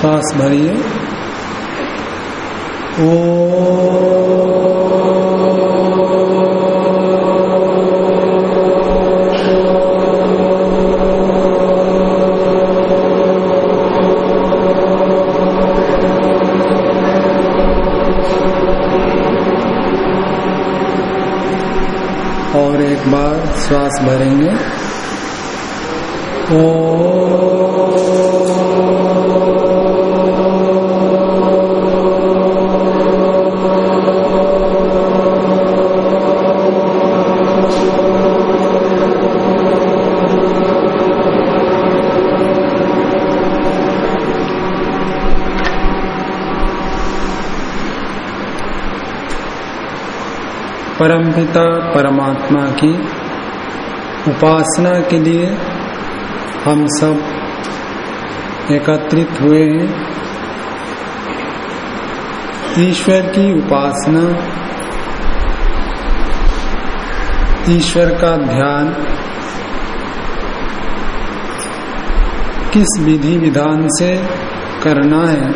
श्वास भरिए। ओ परमात्मा की उपासना के लिए हम सब एकत्रित हुए हैं। ईश्वर की उपासना, ईश्वर का ध्यान किस विधि विधान से करना है,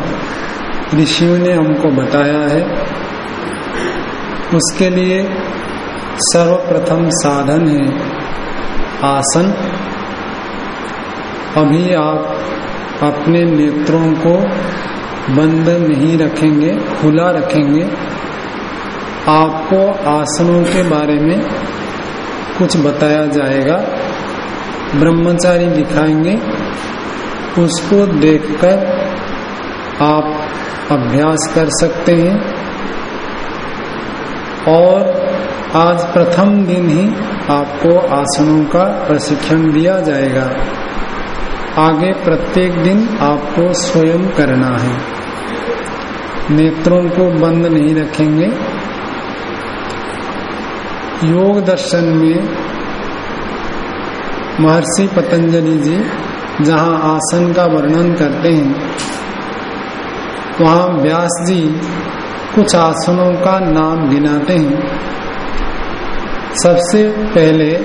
ऋषियों ने हमको बताया है। उसके लिए सर्वप्रथम साधन है आसन। अभी आप अपने नेत्रों को बंद नहीं रखेंगे, खुला रखेंगे। आपको आसनों के बारे में कुछ बताया जाएगा। ब्रह्मचारी दिखाएँगे। उसको देखकर आप अभ्यास कर सकते हैं। और आज प्रथम दिन ही आपको आसनों का प्रशिक्षण दिया जाएगा। आगे प्रत्येक दिन आपको स्वयं करना है। नेत्रों को बंद नहीं रखेंगे। योग दर्शन में महर्षि पतंजलि जी जहाँ आसन का वर्णन करते हैं, वहाँ व्यास जी कुछ आसनों का नाम गिनाते हैं। सबसे पहले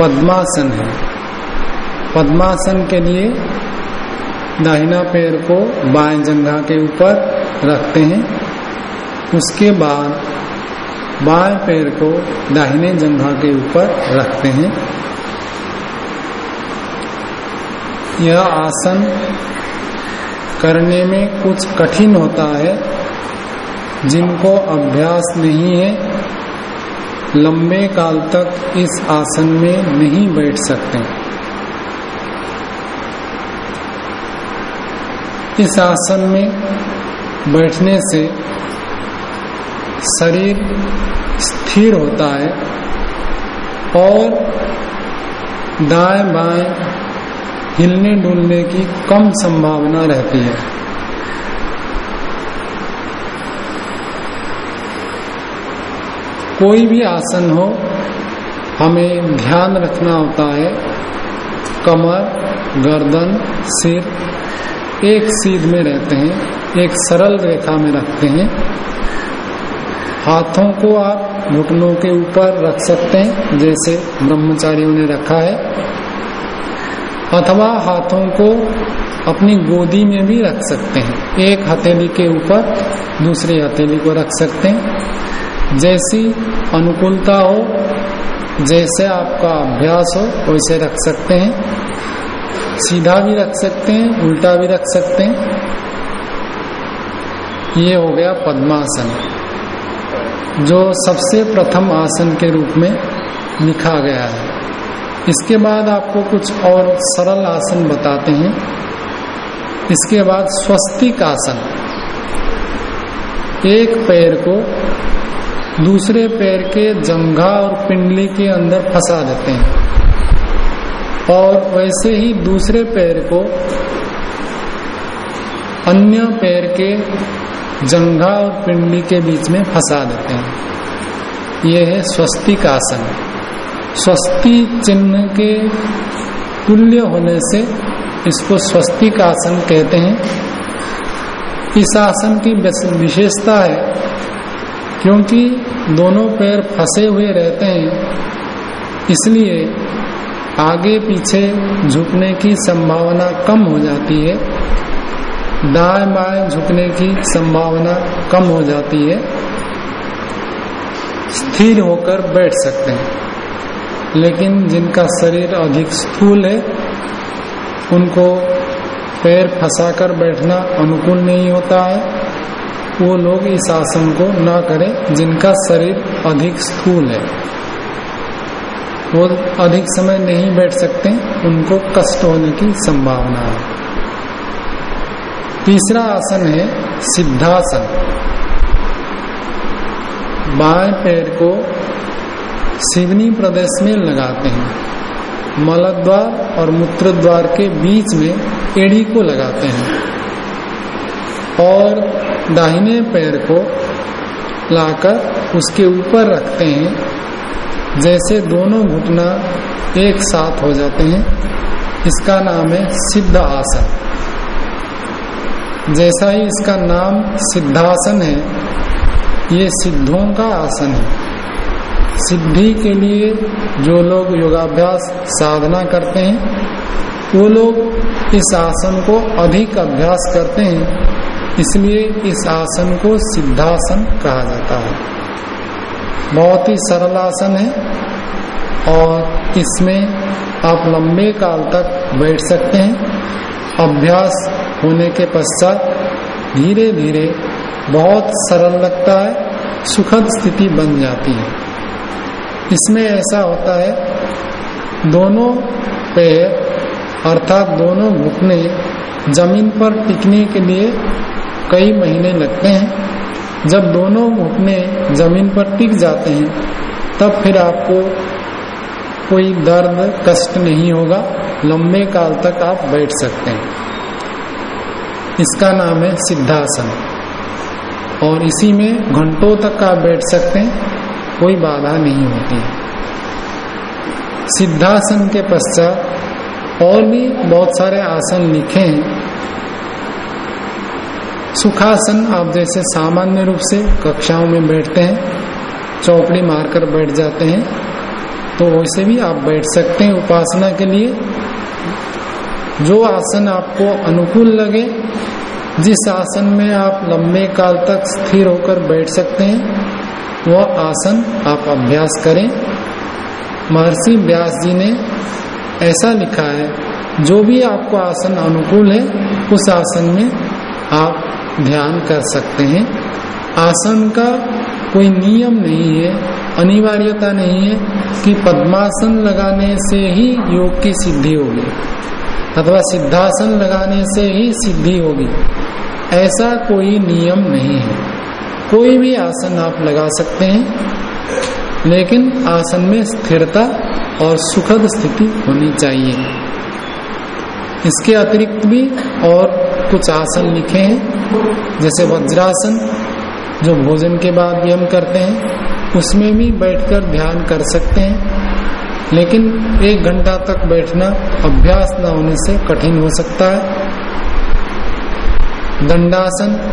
पद्मासन है। पद्मासन के लिए दाहिना पैर को बाएँ जंघा के ऊपर रखते हैं। उसके बाद बाएँ पैर को दाहिने जंघा के ऊपर रखते हैं। यह आसन करने में कुछ कठिन होता है, जिनको अभ्यास नहीं है। लंबे काल तक इस आसन में नहीं बैठ सकते। इस आसन में बैठने से शरीर स्थिर होता है और दाएँ बाएँ हिलने डुलने की कम संभावना रहती है। कोई भी आसन हो, हमें ध्यान रखना होता है। कमर, गर्दन, सिर एक सीध में रहते हैं, एक सरल रेखा में रखते हैं। हाथों को आप घुटनों के ऊपर रख सकते हैं, जैसे ब्रह्मचारियों ने रखा है। अथवा हाथों को अपनी गोदी में भी रख सकते हैं। एक हथेली के ऊपर दूसरी हथेली को रख सकते हैं। जैसी अनुकूलता हो, जैसे आपका अभ्यास हो, वैसे रख सकते हैं। सीधा भी रख सकते हैं, उल्टा भी रख सकते हैं। ये हो गया पद्मासन, जो सबसे प्रथम आसन के रूप में लिखा गया है। इसके बाद आपको कुछ और सरल आसन बताते हैं। इसके बाद स्वस्तिक आसन, एक पैर को दूसरे पैर के जंघा और पिंडली के अंदर फंसा देते हैं। और वैसे ही दूसरे पैर को अन्य पैर के जंघा और पिंडली के बीच में फंसा देते हैं। यह है स्वस्तिक आसन स्वस्ति चिन्ह के तुल्य होने से इसको स्वस्तिक आसन कहते हैं। इस आसन की विशेषता है क्योंकि दोनों पैर फंसे हुए रहते हैं, इसलिए आगे पीछे झुकने की संभावना कम हो जाती है। दाएँ बाएँ झुकने की संभावना कम हो जाती है। स्थिर होकर बैठ सकते हैं। लेकिन जिनका शरीर अधिक स्थूल है, उनको पैर फंसाकर बैठना अनुकूल नहीं होता है। वो लोग इस आसन को ना करें, जिनका शरीर अधिक स्थूल है। वो अधिक समय नहीं बैठ सकते, उनको कष्ट होने की संभावना है। तीसरा आसन है सिद्धासन। बाएँ पैर को सिवनी प्रदेश में लगाते हैं। मलद्वार और मूत्रद्वार के बीच में एड़ी को लगाते हैं। और दाहिने पैर को लाकर उसके ऊपर रखते हैं, जैसे दोनों घुटना एक साथ हो जाते हैं। इसका नाम है सिद्ध आसन जैसा ही इसका नाम सिद्धासन है, ये सिद्धों का आसन है। सिद्धि के लिए जो लोग योगाभ्यास साधना करते हैं, वो लोग इस आसन को अधिक अभ्यास करते हैं इसलिए इस आसन को सिद्धासन कहा जाता है। बहुत ही सरल आसन है और इसमें आप लंबे काल तक बैठ सकते हैं। अभ्यास होने के पश्चात धीरे धीरे बहुत सरल लगता है, सुखद स्थिति बन जाती है। इसमें ऐसा होता है, दोनों पैर अर्थात दोनों घुटने ज़मीन पर टिकने के लिए कई महीने लगते हैं। जब दोनों घुटने ज़मीन पर टिक जाते हैं, तब फिर आपको कोई दर्द, कष्ट नहीं होगा। लंबे काल तक आप बैठ सकते हैं। इसका नाम है सिद्धासन। और इसी में घंटों तक आप बैठ सकते हैं, कोई बाधा नहीं होती। सिद्धासन के पश्चात और भी बहुत सारे आसन लिखे हैं। सुखासन आप जैसे सामान्य रूप से कक्षाओं में बैठते हैं चौकड़ी मारकर बैठ जाते हैं तो वैसे भी आप बैठ सकते हैं उपासना के लिए। जो आसन आपको अनुकूल लगे, जिस आसन में आप लंबे काल तक स्थिर होकर बैठ सकते हैं, वह आसन आप अभ्यास करें। महर्षि व्यास जी ने ऐसा लिखा है, जो भी आपको आसन अनुकूल है, उस आसन में आप ध्यान कर सकते हैं। आसन का कोई नियम नहीं है, अनिवार्यता नहीं है कि पद्मासन लगाने से ही योग की सिद्धि होगी, अथवा सिद्धासन लगाने से ही सिद्धि होगी। ऐसा कोई नियम नहीं है। कोई भी आसन आप लगा सकते हैं, लेकिन आसन में स्थिरता और सुखद स्थिति होनी चाहिए। इसके अतिरिक्त भी और कुछ आसन लिखे हैं, जैसे वज्रासन, जो भोजन के बाद भी हम करते हैं, उसमें भी बैठकर ध्यान कर सकते हैं, लेकिन एक घंटा तक बैठना अभ्यास न होने से कठिन हो सकता है। दंडासन,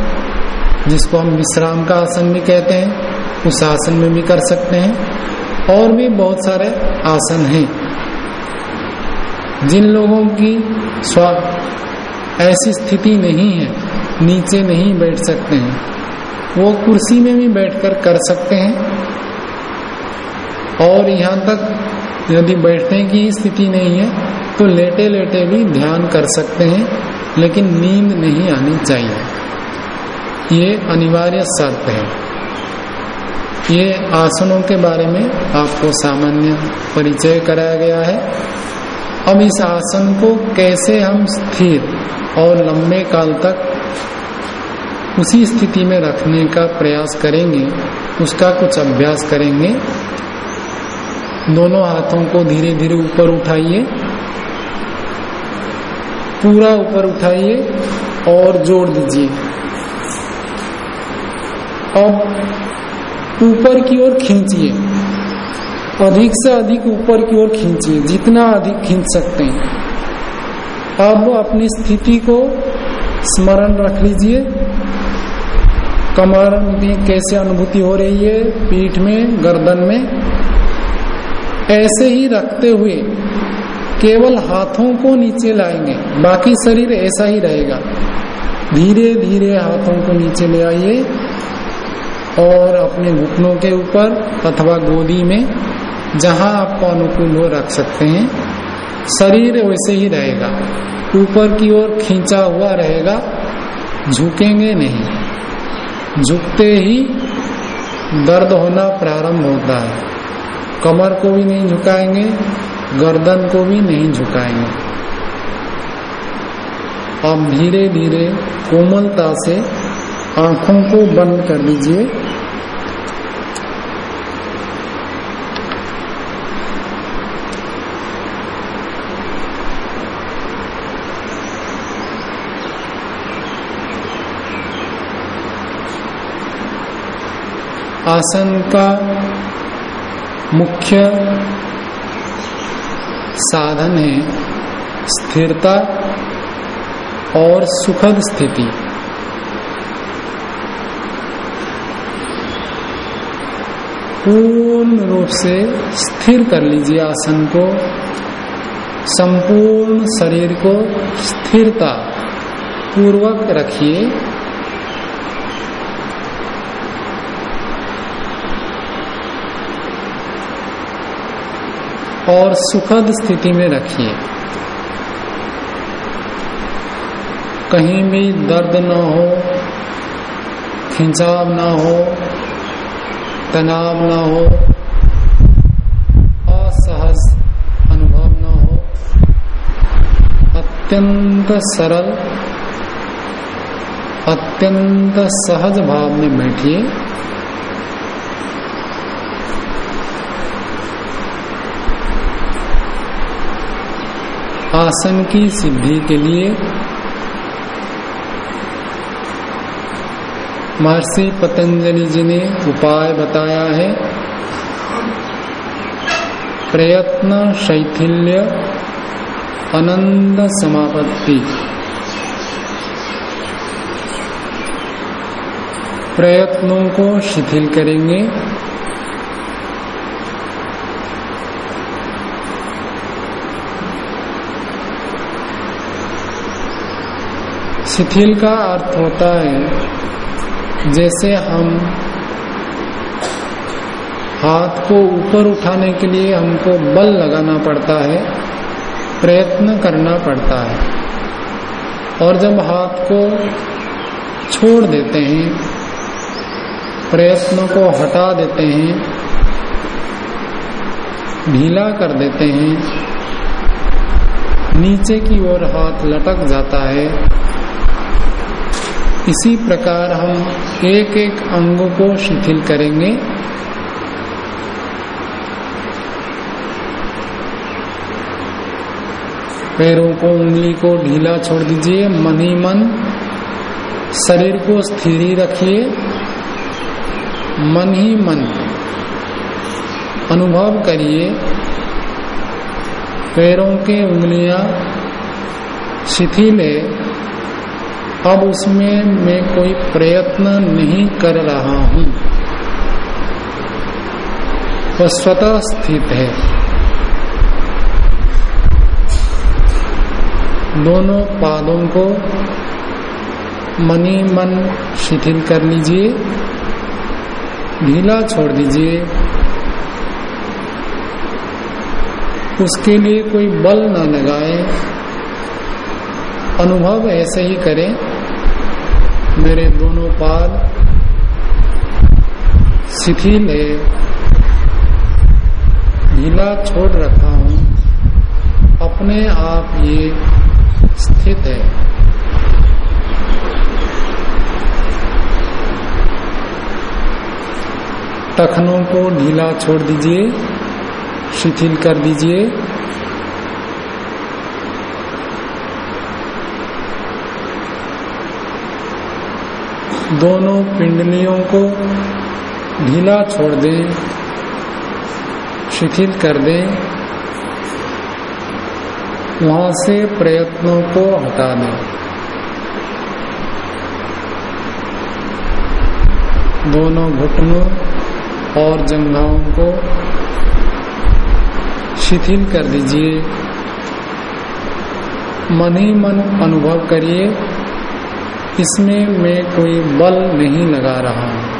जिसको हम विश्राम का आसन भी कहते हैं, उस आसन में भी कर सकते हैं। और भी बहुत सारे आसन हैं। जिन लोगों की स्व ऐसी स्थिति नहीं है, नीचे नहीं बैठ सकते हैं, वो कुर्सी में भी बैठकर कर सकते हैं। और यहाँ तक यदि बैठने की स्थिति नहीं है तो लेटे लेटे भी ध्यान कर सकते हैं, लेकिन नींद नहीं आनी चाहिए। ये अनिवार्य शर्त है। ये आसनों के बारे में आपको सामान्य परिचय कराया गया है। अब इस आसन को कैसे हम स्थिर और लंबे काल तक उसी स्थिति में रखने का प्रयास करेंगे, उसका कुछ अभ्यास करेंगे। दोनों हाथों को धीरे धीरे ऊपर उठाइए। पूरा ऊपर उठाइए और जोड़ दीजिए। अब ऊपर की ओर खींचिए। अधिक से अधिक ऊपर की ओर खींचिए, जितना अधिक खींच सकते हैं। अब अपनी स्थिति को स्मरण रख लीजिए। कमर में कैसे अनुभूति हो रही है? पीठ में, गर्दन में? ऐसे ही रखते हुए केवल हाथों को नीचे लाएँगे। बाकी शरीर ऐसा ही रहेगा। धीरे धीरे हाथों को नीचे ले आइए। और अपने घुटनों के ऊपर अथवा गोदी में, जहाँ आपको अनुकूल हो रख सकते हैं। शरीर वैसे ही रहेगा। ऊपर की ओर खींचा हुआ रहेगा। झुकेंगे नहीं। झुकते ही दर्द होना प्रारंभ होता है। कमर को भी नहीं झुकाएँगे, गर्दन को भी नहीं झुकाएँगे। अब धीरे धीरे कोमलता से आँखों को बंद कर लीजिए। आसन का मुख्य साधन है स्थिरता और सुखद स्थिति। पूर्ण रूप से स्थिर कर लीजिए आसन को। संपूर्ण शरीर को स्थिरता पूर्वक रखिए। और सुखद स्थिति में रखिए। कहीं भी दर्द न हो, खिंचाव न हो तनाव न हो, असहज अनुभव न हो, अत्यंत सरल, अत्यंत सहज भाव में बैठिए। आसन की सिद्धि के लिए महर्षि पतंजलि जी ने उपाय बताया है। प्रयत्न, शैथिल्य, आनंद समापत्ति। प्रयत्नों को शिथिल करेंगे। शिथिल का अर्थ होता है जैसे हम हाथ को ऊपर उठाने के लिए हमको बल लगाना पड़ता है, प्रयत्न करना पड़ता है। और जब हाथ को छोड़ देते हैं, प्रयत्न को हटा देते हैं, ढीला कर देते हैं, नीचे की ओर हाथ लटक जाता है इसी प्रकार हम एक एक अंग को शिथिल करेंगे। पैरों को, उंगली को ढीला छोड़ दीजिए, मन ही मन। शरीर को स्थिर रखिए। मन ही मन। अनुभव करिए। पैरों के उंगलियाँ शिथिल है। अब उसमें मैं कोई प्रयत्न नहीं कर रहा हूँ। वह स्वतः स्थित है। दोनों पादों को मनी मन शिथिल कर लीजिए, ढीला छोड़ दीजिए। उसके लिए कोई बल ना लगाए। अनुभव ऐसे ही करें। मेरे दोनों पाद शिथिल है ढीला छोड़ रखा हूँ। अपने आप ये स्थित है। टखनों को ढीला छोड़ दीजिए, शिथिल कर दीजिए। दोनों पिंडलियों को ढीला छोड़ दें, शिथिल कर दें, वहाँ से प्रयत्नों को हटा दें। दोनों घुटनों और जंघाओं को शिथिल कर दीजिए। मन ही मन अनुभव करिए। इसमें मैं कोई बल नहीं लगा रहा हूँ?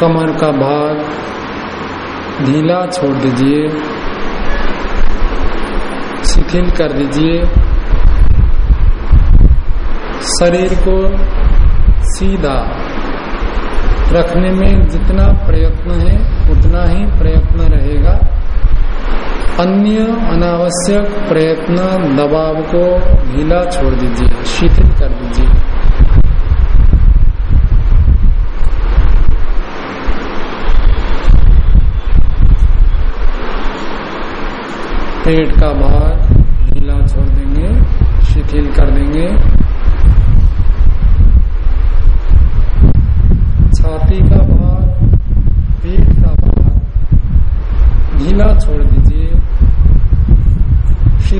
कमर का भाग ढीला छोड़ दीजिए, शिथिल कर दीजिए। शरीर को सीधा रखने में जितना प्रयत्न है, उतना ही प्रयत्न रहेगा। अन्य अनावश्यक प्रयत्न दबाव को ढीला छोड़ दीजिए, शिथिल कर दीजिए। पेट का भाग ढीला छोड़ देंगे, शिथिल कर देंगे छाती का भाग पेट का भाग ढीला छोड़ दीजिए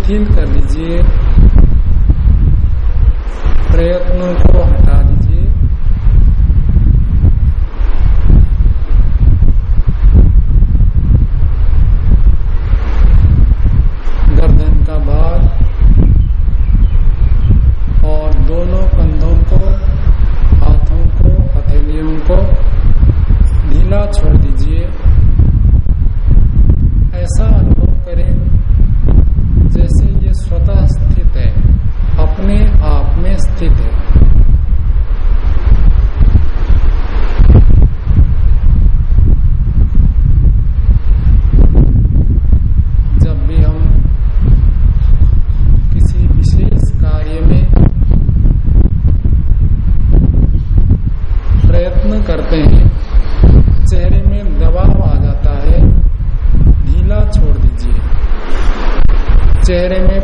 शिथिल कर दीजिए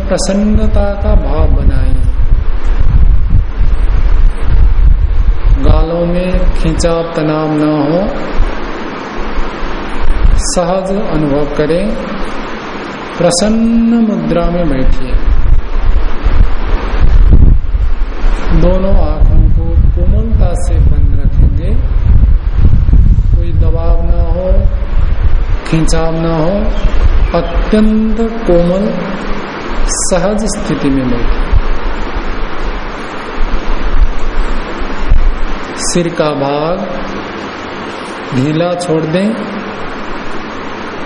प्रसन्नता का भाव बनाए। गालों में खिंचाव तनाव न हो। सहज अनुभव करें। प्रसन्न मुद्रा में बैठिए। दोनों आँखों को कोमलता से बंद रखेंगे कोई दबाव ना हो खिंचाव ना हो, अत्यंत कोमल, सहज स्थिति में बैठे सिर का भाग ढीला छोड़ दें,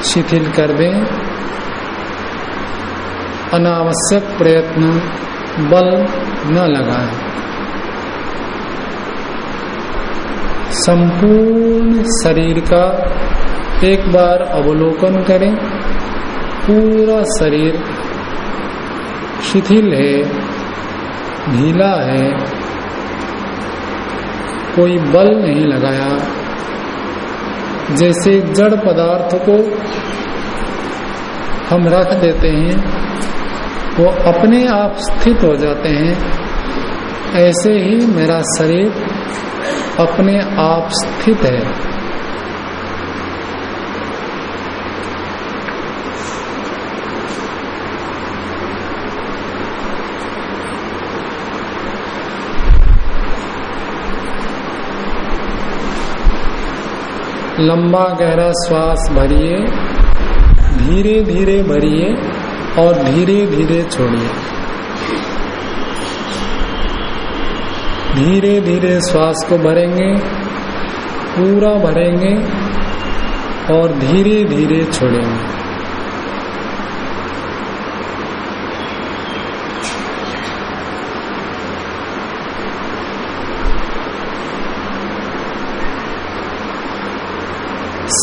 शिथिल कर दें। अनावश्यक प्रयत्न बल न लगाएँ। संपूर्ण शरीर का एक बार अवलोकन करें। पूरा शरीर शिथिल है, ढीला है। कोई बल नहीं लगाया। जैसे जड़ पदार्थ को हम रख देते हैं, वो अपने आप स्थित हो जाते हैं। ऐसे ही मेरा शरीर अपने आप स्थित है। लंबा गहरा श्वास भरिए धीरे धीरे भरिए और धीरे धीरे छोड़िए। धीरे धीरे श्वास को भरेंगे, पूरा भरेंगे और धीरे धीरे छोड़ेंगे।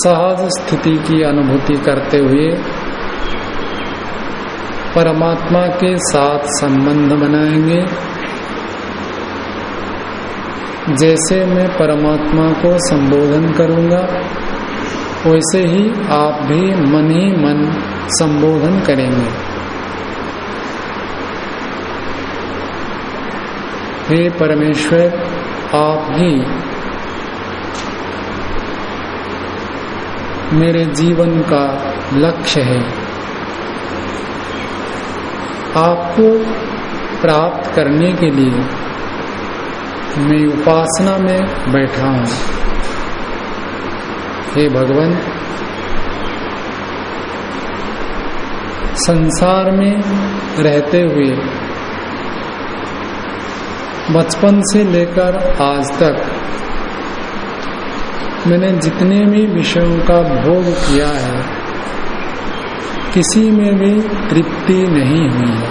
सहज स्थिति की अनुभूति करते हुए परमात्मा के साथ संबंध बनाएँगे। जैसे मैं परमात्मा को संबोधन करूँगा, वैसे ही आप भी मन ही मन संबोधन करेंगे। हे परमेश्वर, आप ही मेरे जीवन का लक्ष्य है। आपको प्राप्त करने के लिए मैं उपासना में बैठा हूँ। हे भगवान, संसार में रहते हुए बचपन से लेकर आज तक मैंने जितने भी विषयों का भोग किया है, किसी में भी तृप्ति नहीं हुई है।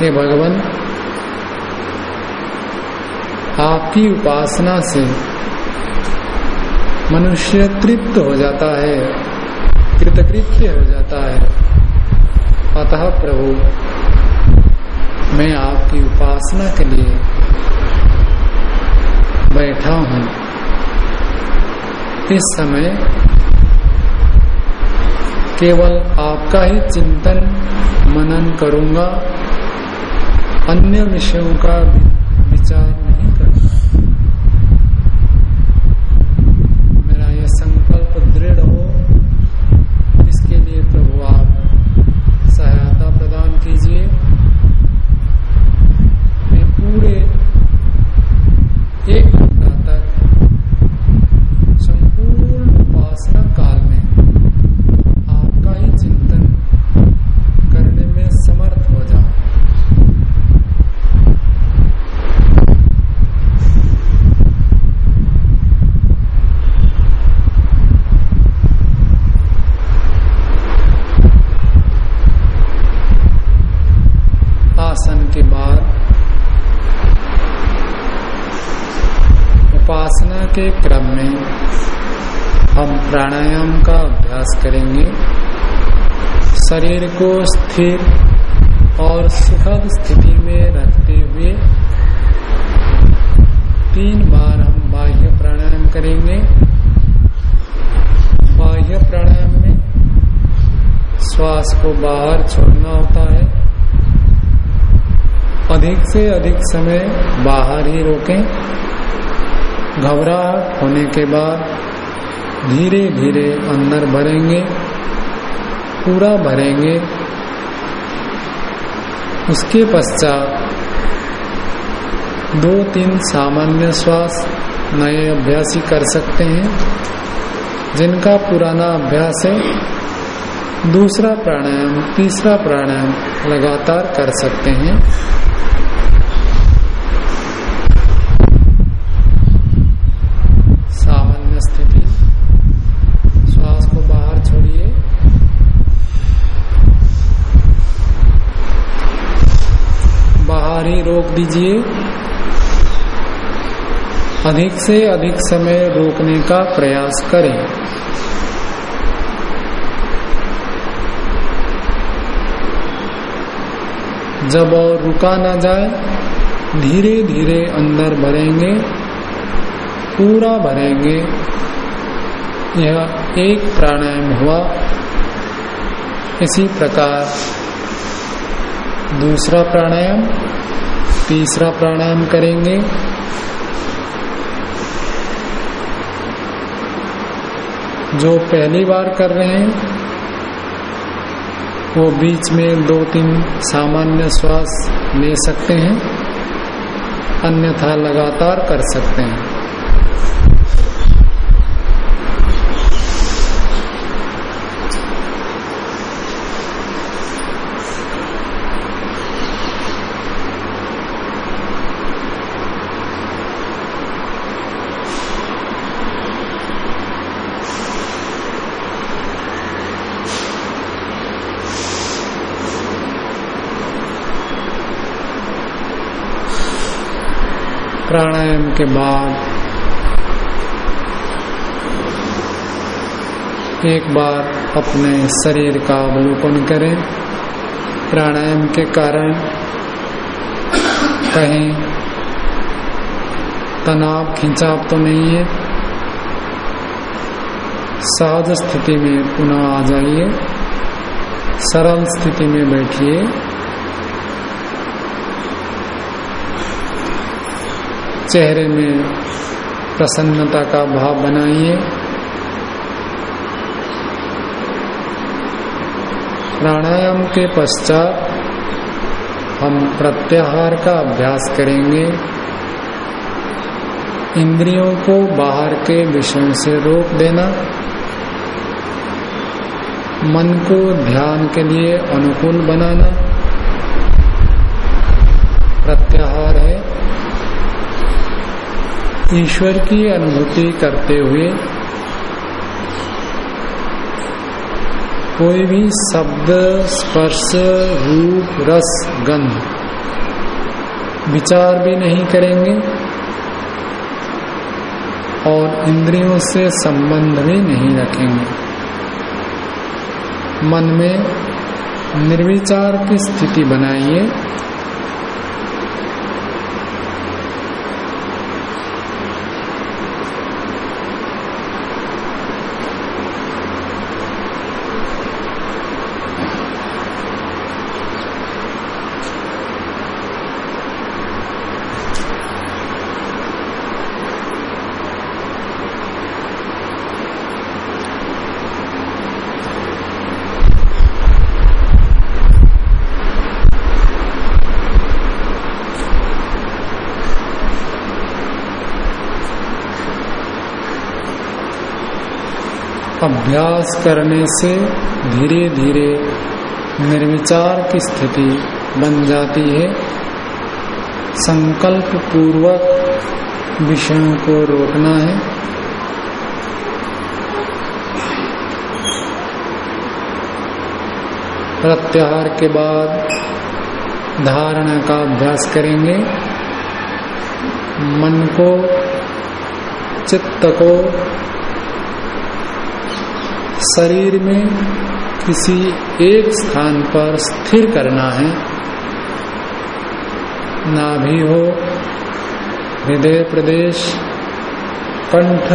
हे भगवान, आपकी उपासना से मनुष्य तृप्त हो जाता है, कृतकृत्य हो जाता है। अतः प्रभु, मैं आपकी उपासना के लिए बैठा हूँ। इस समय केवल आपका ही चिंतन मनन करूँगा। अन्य विषयों का विचार नहीं करूँगा मेरा यह संकल्प दृढ़ हो इसके लिए प्रभु आप सहायता प्रदान कीजिए मैं पूरे एक घंटा तक संपूर्ण उपासना काल में आपका ही चिंतन करने में समर्थ हो जाऊँ आसन के बाद उपासना के क्रम में हम प्राणायाम का अभ्यास करेंगे शरीर को स्थिर और सुखद स्थिति में रखते हुए तीन बार हम बाह्य प्राणायाम करेंगे। बाह्य प्राणायाम में श्वास को बाहर छोड़ना होता है। अधिक से अधिक समय बाहर ही रोकें। घबराहट होने के बाद धीरे धीरे अंदर भरेंगे, पूरा भरेंगे। उसके पश्चात दो तीन सामान्य श्वास नए अभ्यासी कर सकते हैं, जिनका पुराना अभ्यास है, दूसरा प्राणायाम, तीसरा प्राणायाम लगातार कर सकते हैं सामान्य स्थिति श्वास को बाहर छोड़िए बाहर ही रोक दीजिए। अधिक से अधिक समय रोकने का प्रयास करें। जब और रुका ना जाए धीरे धीरे अंदर भरेंगे, पूरा भरेंगे। यह एक प्राणायाम हुआ। इसी प्रकार दूसरा प्राणायाम। तीसरा प्राणायाम करेंगे। जो पहली बार कर रहे हैं, वो बीच में दो तीन सामान्य श्वास ले सकते हैं, अन्यथा लगातार कर सकते हैं। प्राणायाम के बाद, एक बार अपने शरीर का अवलोकन करें। प्राणायाम के कारण कहीं तनाव, खिंचाव तो नहीं है। सहज स्थिति में पुनः आ जाइए। सरल स्थिति में बैठिए। चेहरे में प्रसन्नता का भाव बनाइए। प्राणायाम के पश्चात हम प्रत्याहार का अभ्यास करेंगे। इंद्रियों को बाहर के विषयों से रोक देना। मन को ध्यान के लिए अनुकूल बनाना। प्रत्याहार है। ईश्वर की अनुभूति करते हुए कोई भी शब्द, स्पर्श, रूप, रस, गंध विचार भी नहीं करेंगे और इंद्रियों से संबंध भी नहीं रखेंगे। मन में निर्विचार की स्थिति बनाइए। अभ्यास करने से धीरे धीरे निर्विचार की स्थिति बन जाती है। संकल्प पूर्वक विषयों को रोकना है। प्रत्याहार के बाद धारणा का अभ्यास करेंगे। मन को, चित्त को शरीर में किसी एक स्थान पर स्थिर करना है नाभि हो हृदय प्रदेश, कंठ,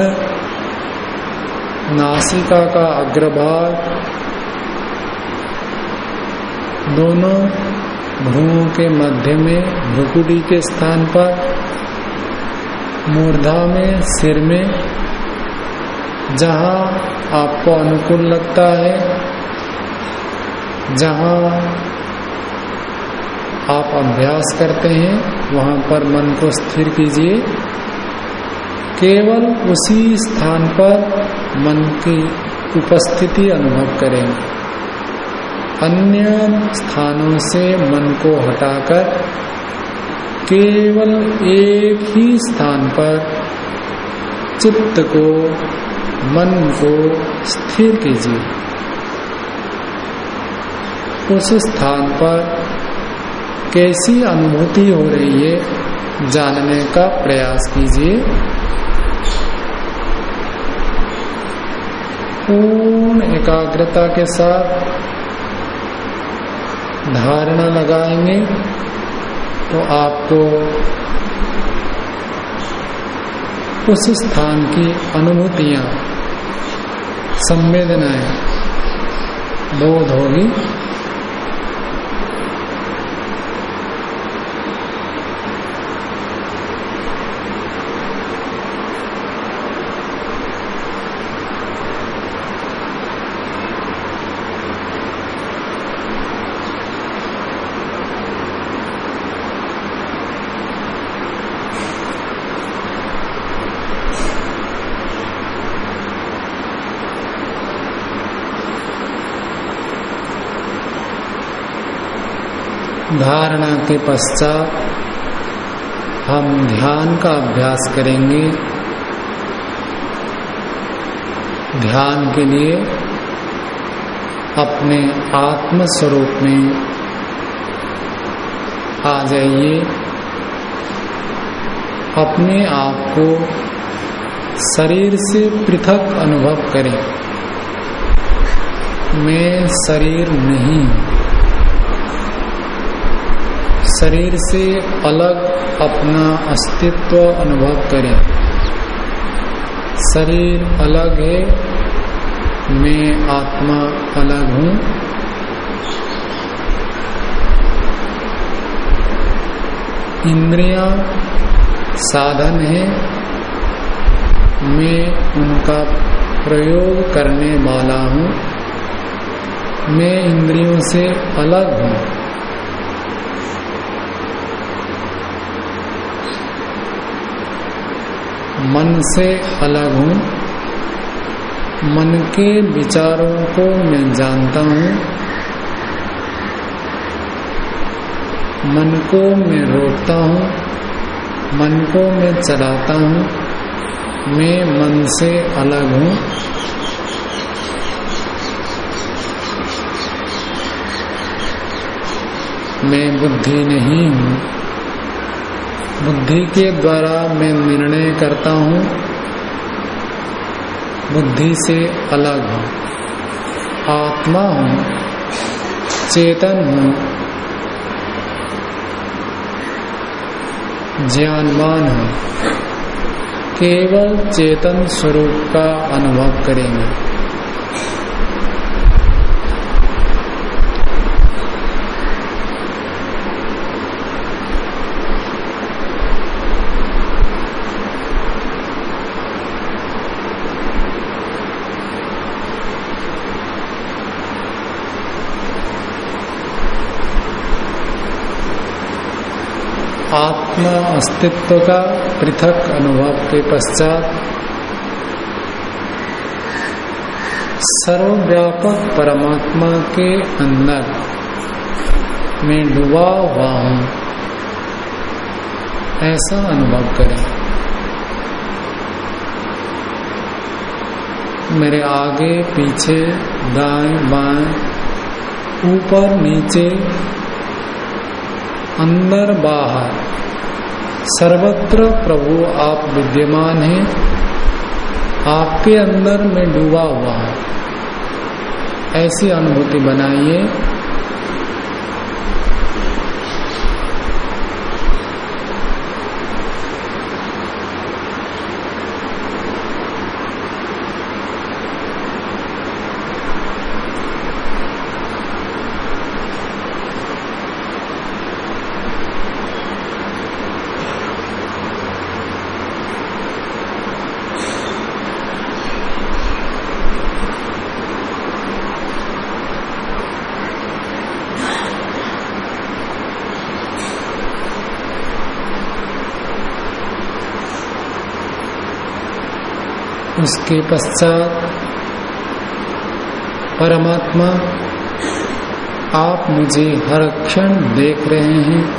नासिका का अग्रभाग, दोनों भ्रुओं के मध्य में भ्रुकुटी के स्थान पर, मूर्धा में, सिर में, जहाँ आपको अनुकूल लगता है, जहाँ आप अभ्यास करते हैं, वहाँ पर मन को स्थिर कीजिए। केवल उसी स्थान पर मन की उपस्थिति अनुभव करें। अन्य स्थानों से मन को हटाकर केवल एक ही स्थान पर चित्त को मन को स्थिर कीजिए। उस स्थान पर कैसी अनुभूति हो रही है, जानने का प्रयास कीजिए। पूर्ण एकाग्रता के साथ धारणा लगाएँगे तो आपको उस स्थान की अनुभूतियाँ संवेदनाएँ बोध होगी धारणा के पश्चात हम ध्यान का अभ्यास करेंगे। ध्यान के लिए अपने आत्म स्वरूप में आ जाइए। अपने आप को शरीर से पृथक अनुभव करें। मैं शरीर नहीं हूँ। शरीर से अलग अपना अस्तित्व अनुभव करें। शरीर अलग है, मैं आत्मा अलग हूँ। इंद्रिया साधन है, मैं उनका प्रयोग करने वाला हूँ। मैं इंद्रियों से अलग हूँ। मन से अलग हूँ। मन के विचारों को मैं जानता हूँ। मन को मैं रोकता हूँ। मन को मैं चलाता हूँ। मैं मन से अलग हूँ। मैं बुद्धि नहीं हूँ। बुद्धि के द्वारा मैं निर्णय करता हूँ, बुद्धि से अलग हूँ। आत्मा हूँ, चेतन हूँ, ज्ञानवान हूँ। केवल चेतन स्वरूप का अनुभव करेंगे। आत्मा अस्तित्व का पृथक अनुभव के पश्चात सर्वव्यापक परमात्मा के अंदर मैं डूबा हुआ हूँ ऐसा अनुभव करें। मेरे आगे, पीछे, दाएँ, बाएँ, ऊपर, नीचे, अंदर, बाहर। सर्वत्र प्रभु आप विद्यमान हैं। आपके अंदर में डूबा हुआ है। ऐसी अनुभूति बनाइए। उसके पश्चात परमात्मा, आप मुझे हर क्षण देख रहे हैं,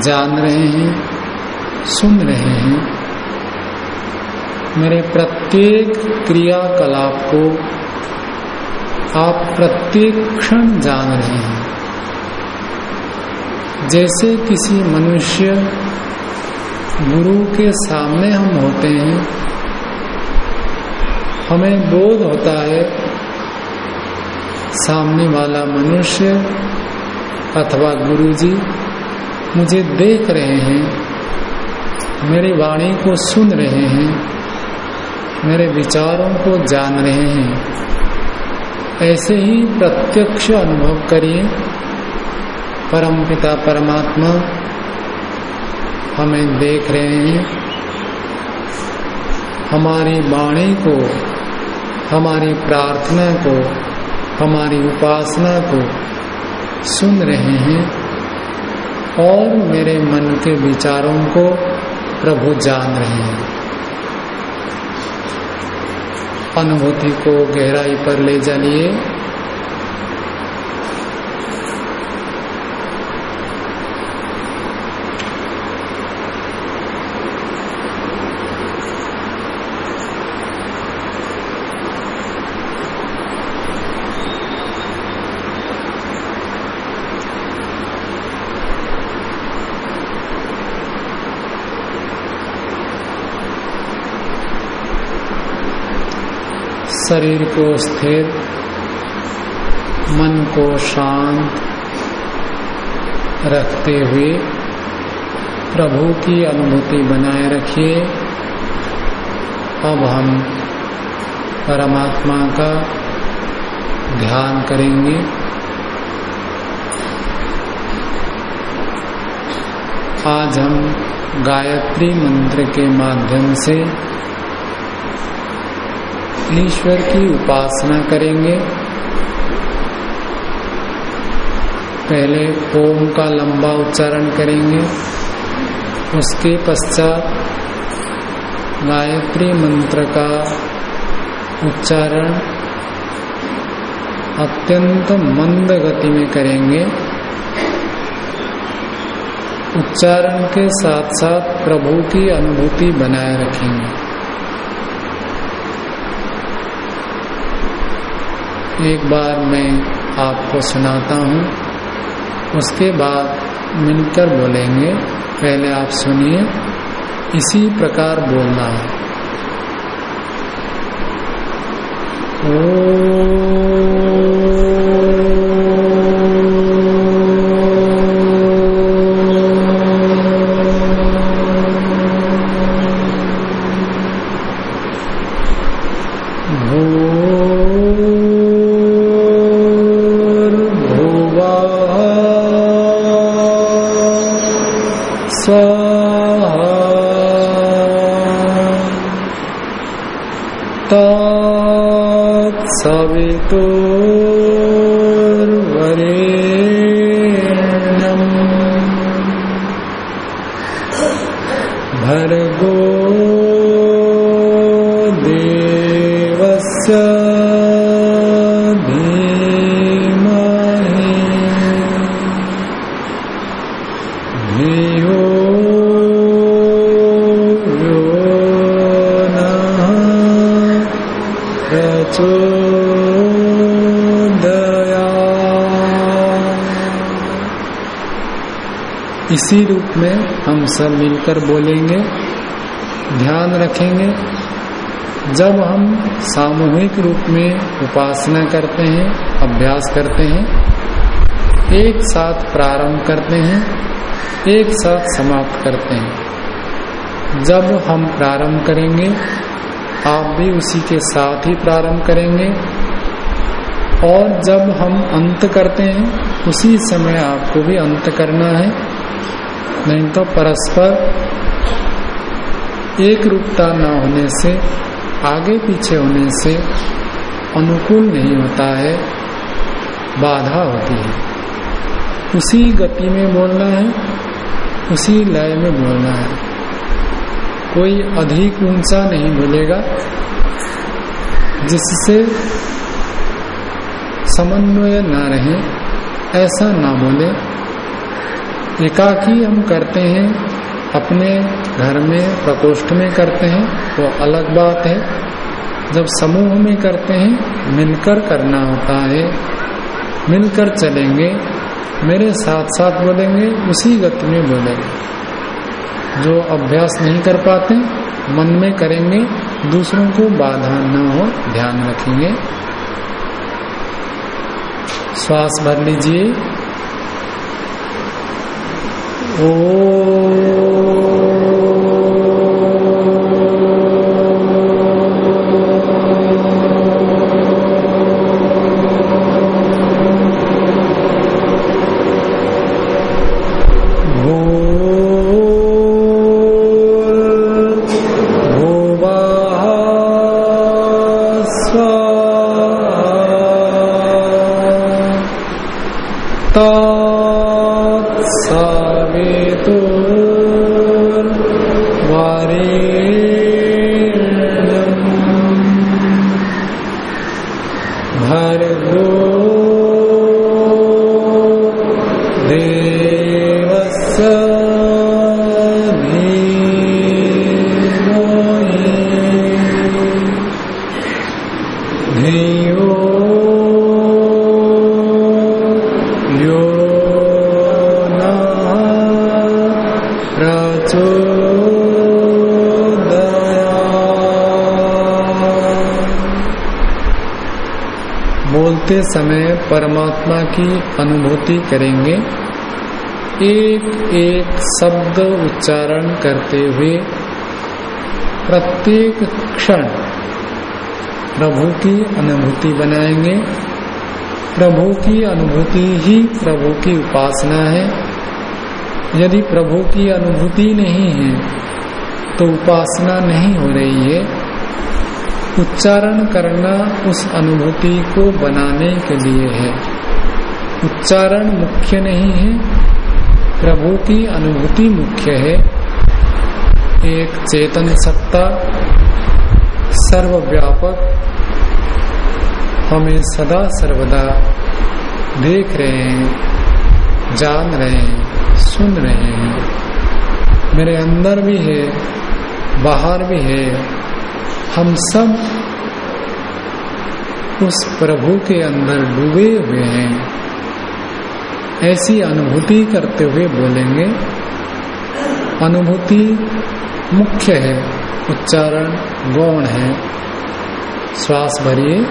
जान रहे हैं, सुन रहे हैं। मेरे प्रत्येक क्रियाकलाप को आप प्रत्येक क्षण जान रहे हैं। जैसे किसी मनुष्य गुरु के सामने हम होते हैं हमें बोध होता है। सामने वाला मनुष्य अथवा गुरुजी मुझे देख रहे हैं, मेरी वाणी को सुन रहे हैं, मेरे विचारों को जान रहे हैं। ऐसे ही प्रत्यक्ष अनुभव करिए। परमपिता परमात्मा हमें देख रहे हैं। हमारी वाणी को हमारी प्रार्थना को, हमारी उपासना को सुन रहे हैं और मेरे मन के विचारों को प्रभु जान रहे हैं। अनुभूति को गहराई पर ले जाइए। शरीर को स्थिर, मन को शांत रखते हुए प्रभु की अनुभूति बनाए रखिए। अब हम परमात्मा का ध्यान करेंगे। आज हम गायत्री मंत्र के माध्यम से ईश्वर की उपासना करेंगे। पहले ओम का लंबा उच्चारण करेंगे। उसके पश्चात गायत्री मंत्र का उच्चारण अत्यंत मंद गति में करेंगे। उच्चारण के साथ साथ प्रभु की अनुभूति बनाए रखेंगे। एक बार मैं आपको सुनाता हूँ। उसके बाद मिलकर बोलेंगे, पहले आप सुनिए। इसी प्रकार बोलना है। सवितोर्वरे। इसी रूप में हम सब मिलकर बोलेंगे, ध्यान रखेंगे। जब हम सामूहिक रूप में उपासना करते हैं, अभ्यास करते हैं, एक साथ प्रारंभ करते हैं, एक साथ समाप्त करते हैं। जब हम प्रारंभ करेंगे, आप भी उसी के साथ ही प्रारंभ करेंगे। और जब हम अंत करते हैं, उसी समय आपको भी अंत करना है। नहीं तो परस्पर एक रूपता न होने से, आगे पीछे होने से अनुकूल नहीं होता है, बाधा होती है। उसी गति में बोलना है, उसी लय में बोलना है। कोई अधिक ऊँचा नहीं बोलेगा, जिससे समन्वय ना रहे, ऐसा ना बोले। एकाकी हम करते हैं, अपने घर में, प्रकोष्ठ में करते हैं तो अलग बात है। जब समूह में करते हैं, मिलकर करना होता है। मिलकर चलेंगे, मेरे साथ साथ बोलेंगे, उसी गति में बोलेंगे। जो अभ्यास नहीं कर पाते, मन में करेंगे, दूसरों को बाधा न हो, ध्यान रखेंगे। श्वास भर लीजिए। बोलते परमात्मा की अनुभूति करेंगे। एक एक शब्द उच्चारण करते हुए प्रत्येक क्षण प्रभु की अनुभूति बनाएँगे। प्रभु की अनुभूति ही प्रभु की उपासना है। यदि प्रभु की अनुभूति नहीं है तो उपासना नहीं हो रही है। उच्चारण करना उस अनुभूति को बनाने के लिए है। उच्चारण मुख्य नहीं है प्रभु की अनुभूति मुख्य है। एक चेतन सत्ता, सर्वव्यापक, हमें सदा सर्वदा देख रहे हैं, जान रहे हैं, सुन रहे हैं। मेरे अंदर भी है, बाहर भी है हम सब उस प्रभु के अंदर डूबे हुए हैं। ऐसी अनुभूति करते हुए बोलेंगे, अनुभूति मुख्य है, उच्चारण गौण है। श्वास भरिए।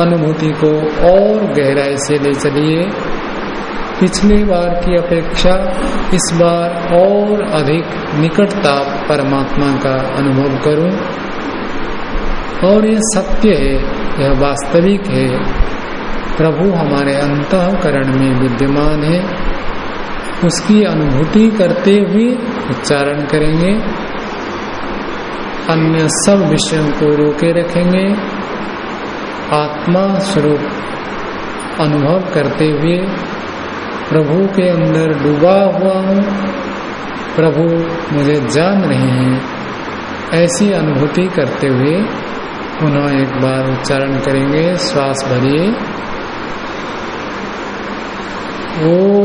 अनुभूति को और गहराई से ले चलिए। पिछली बार की अपेक्षा इस बार और अधिक निकटता परमात्मा का अनुभव करूँ। और ये सत्य है, यह वास्तविक है। प्रभु हमारे अंतकरण में विद्यमान है। उसकी अनुभूति करते हुए उच्चारण करेंगे। अन्य सब विषयों को रोके रखेंगे। आत्मा स्वरूप अनुभव करते हुए प्रभु के अंदर डूबा हुआ हूँ। प्रभु मुझे जान रहे हैं। ऐसी अनुभूति करते हुए पुनः एक बार उच्चारण करेंगे, श्वास भरिए। ओ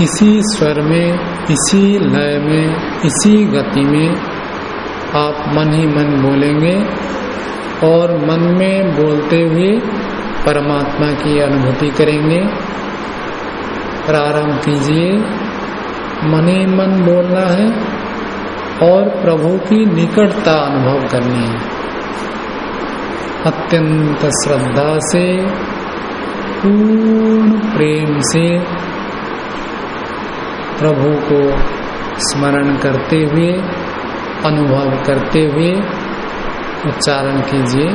इसी स्वर में, इसी लय में, इसी गति में आप मन ही मन बोलेंगे और मन में बोलते हुए परमात्मा की अनुभूति करेंगे। प्रारंभ कीजिए। मन ही मन बोलना है और प्रभु की निकटता अनुभव करनी है। अत्यंत श्रद्धा से, पूर्ण प्रेम से प्रभु को स्मरण करते हुए अनुभव करते हुए उच्चारण कीजिए।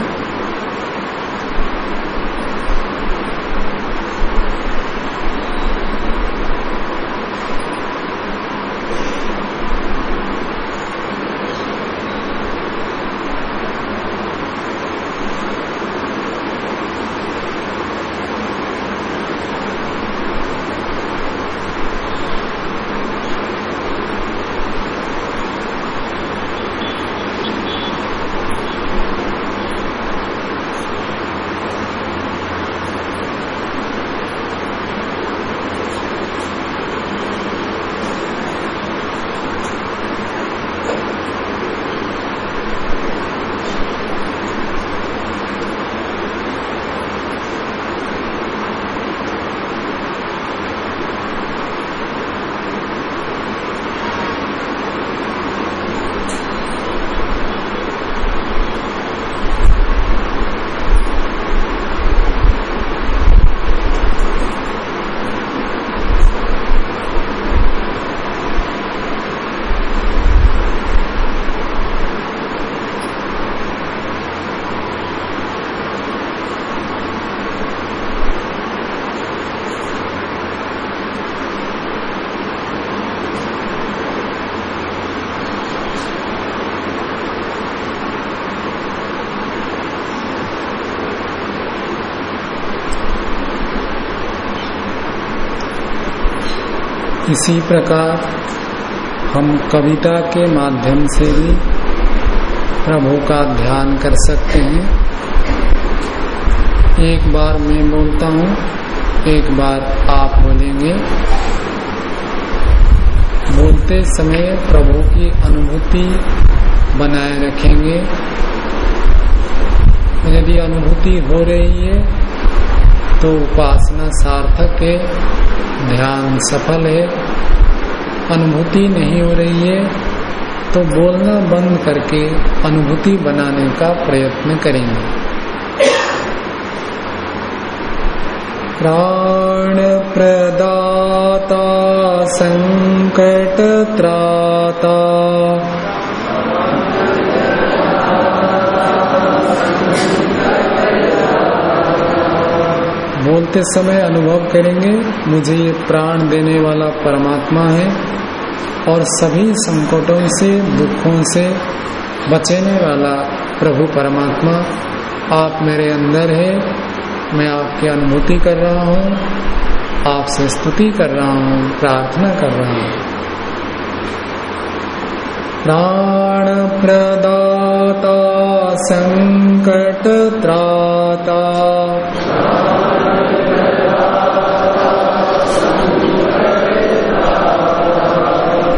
इसी प्रकार हम कविता के माध्यम से भी प्रभु का ध्यान कर सकते हैं। एक बार मैं बोलता हूँ, एक बार आप बोलेंगे। बोलते समय प्रभु की अनुभूति बनाए रखेंगे। यदि अनुभूति हो रही है तो उपासना सार्थक है, ध्यान सफल है। अनुभूति नहीं हो रही है तो बोलना बंद करके अनुभूति बनाने का प्रयत्न करेंगे। प्राण प्रदाता संकट त्राता। बोलते समय अनुभव करेंगे, मुझे ये प्राण देने वाला परमात्मा है। और सभी संकटों से, दुखों से बचने वाला प्रभु परमात्मा, आप मेरे अंदर है। मैं आपकी अनुभूति कर रहा हूँ, आपसे स्तुति कर रहा हूँ, प्रार्थना कर रहा हूँ। प्राण प्रदाता, संकट त्राता।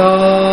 पिता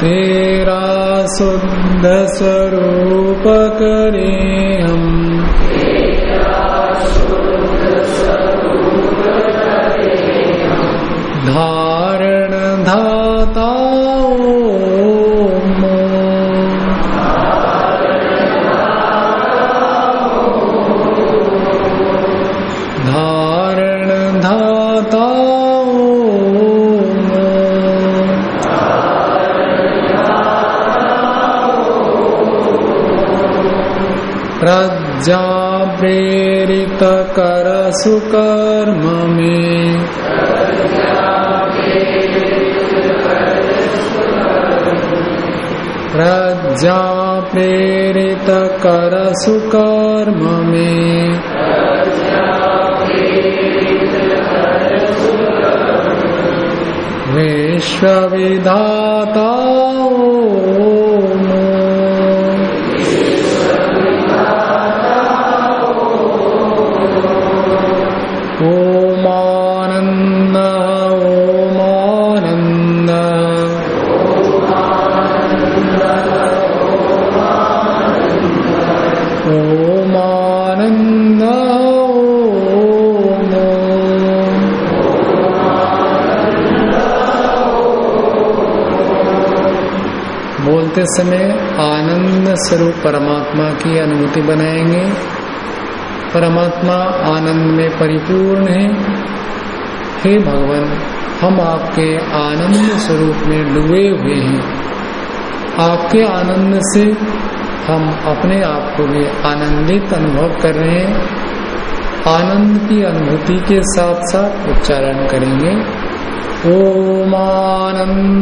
तेरा शुद्ध स्वरूप करे। धाता प्रज्ञा प्रेरित कर सुकर्म में। प्रेरित कर सुकर्म में। विश्वविधाता बोलते समय आनंद स्वरूप परमात्मा की अनुभूति बनाएँगे। परमात्मा आनंद में परिपूर्ण है। हे भगवान, हम आपके आनंद स्वरूप में डूबे हुए हैं। आपके आनंद से हम अपने आप को भी आनंदित अनुभव कर रहे हैं। आनंद की अनुभूति के साथ साथ उच्चारण करेंगे। ओम आनंद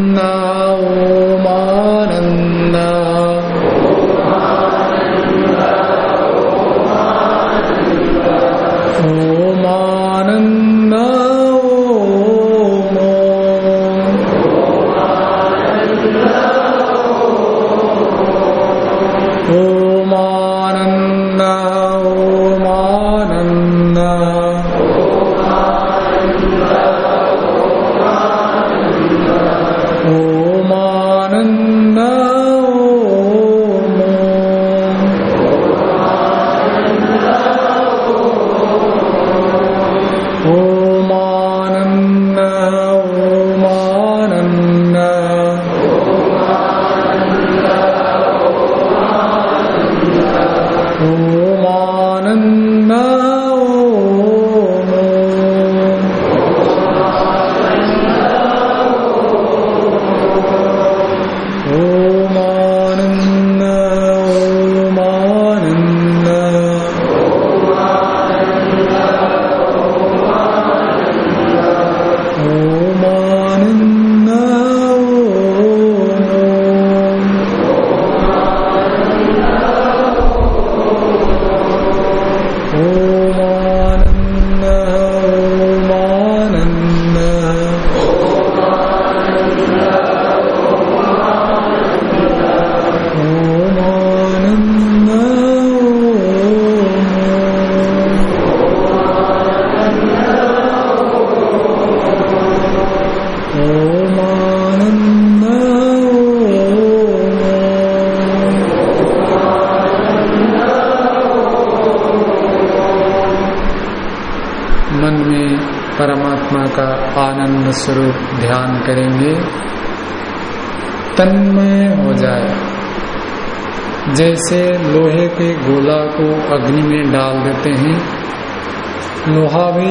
करेंगे, तन्मय हो जाए। जैसे लोहे के गोला को अग्नि में डाल देते हैं, लोहा भी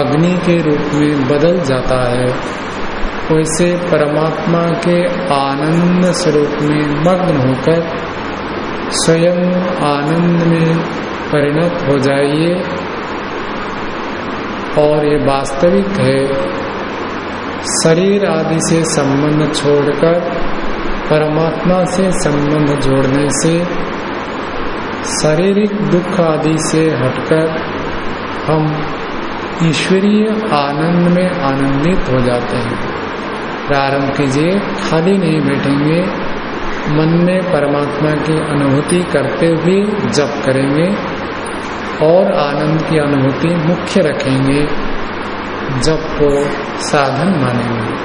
अग्नि के रूप में बदल जाता है। वैसे परमात्मा के आनंद स्वरूप में मग्न होकर स्वयं आनंद में परिणत हो जाइए। और ये वास्तविक है। शरीर आदि से संबंध छोड़कर, परमात्मा से संबंध जोड़ने से, शारीरिक दुख आदि से हटकर, हम ईश्वरीय आनंद में आनंदित हो जाते हैं। प्रारंभ कीजिए, खाली नहीं बैठेंगे, मन में परमात्मा की अनुभूति करते हुए जप करेंगे और आनंद की अनुभूति मुख्य रखेंगे। जप को साधन मानेंगे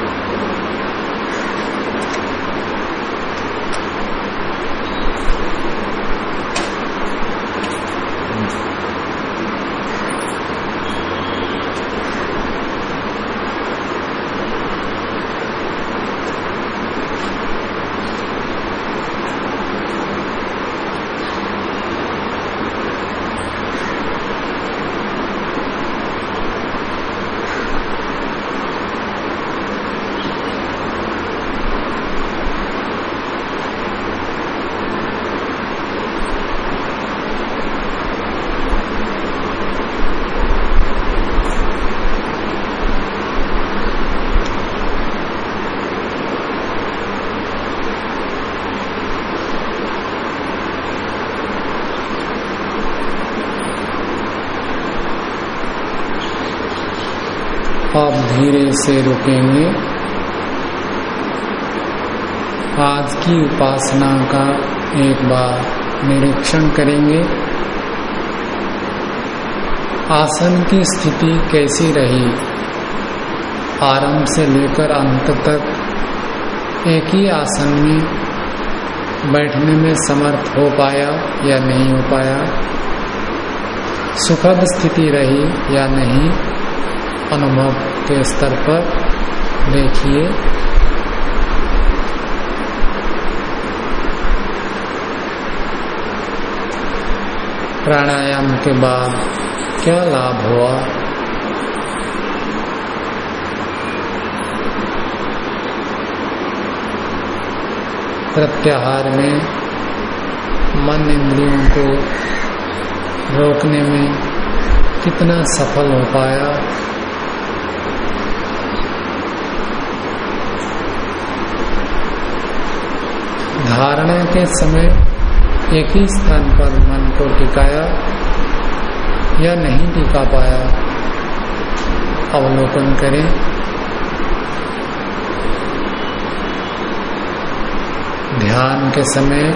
आप धीरे से रुकेंगे। आज की उपासना का एक बार निरीक्षण करेंगे। आसन की स्थिति कैसी रही? आरंभ से लेकर अंत तक एक ही आसन में बैठने में समर्थ हो पाया या नहीं हो पाया? सुखद स्थिति रही या नहीं? अनुभव के स्तर पर देखिए। प्राणायाम के बाद क्या लाभ हुआ? प्रत्याहार में मन इंद्रियों को रोकने में कितना सफल हो पाया? धारणा के समय एक ही स्थान पर मन को टिकाया या नहीं टिका पाया, अवलोकन करें। ध्यान के समय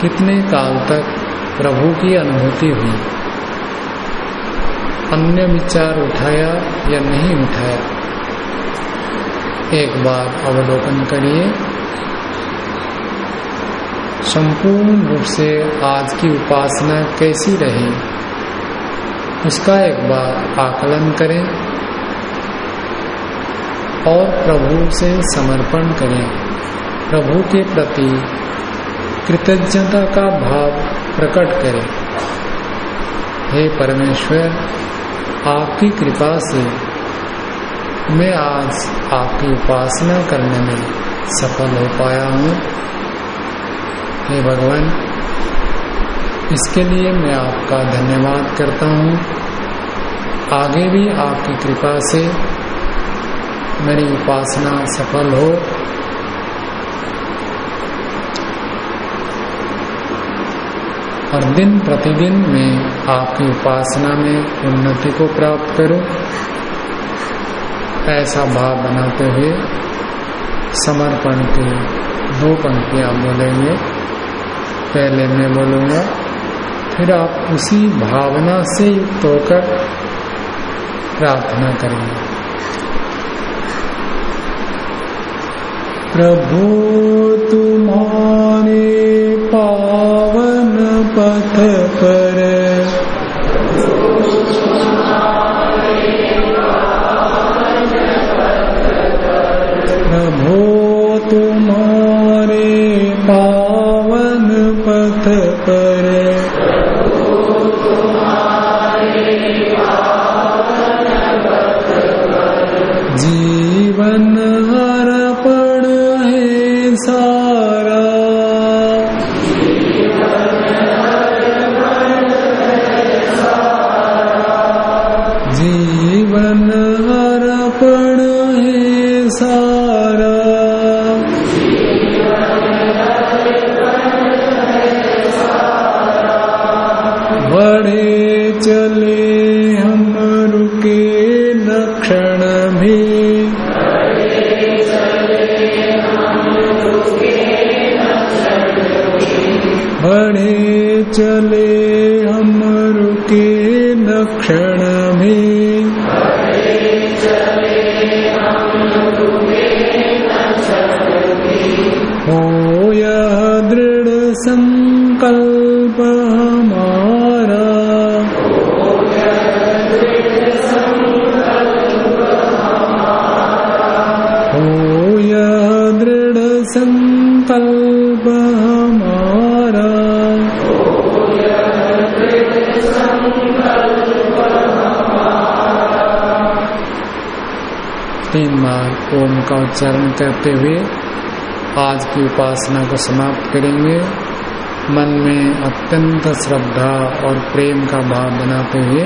कितने काल तक प्रभु की अनुभूति हुई? अन्य विचार उठाया या नहीं उठाया? एक बार अवलोकन करिए। संपूर्ण रूप से आज की उपासना कैसी रही? उसका एक बार आकलन करें और प्रभु से समर्पण करें। प्रभु के प्रति कृतज्ञता का भाव प्रकट करें। हे परमेश्वर, आपकी कृपा से मैं आज आपकी उपासना करने में सफल हो पाया हूँ। हे भगवान, इसके लिए मैं आपका धन्यवाद करता हूँ। आगे भी आपकी कृपा से मेरी उपासना सफल हो। और दिन प्रतिदिन मैं आपकी उपासना में उन्नति को प्राप्त करूँ। ऐसा भाव बनाते हुए समर्पण की दो पंक्तियाँ बोलेंगे। पहले मैं बोलूँगा, फिर आप उसी भावना से युक्त होकर प्रार्थना करेंगे। प्रभु, तुम्हारे पावन पथ पर उच्चारण करते हुए आज की उपासना को समाप्त करेंगे। मन में अत्यंत श्रद्धा और प्रेम का भाव बनाते हुए।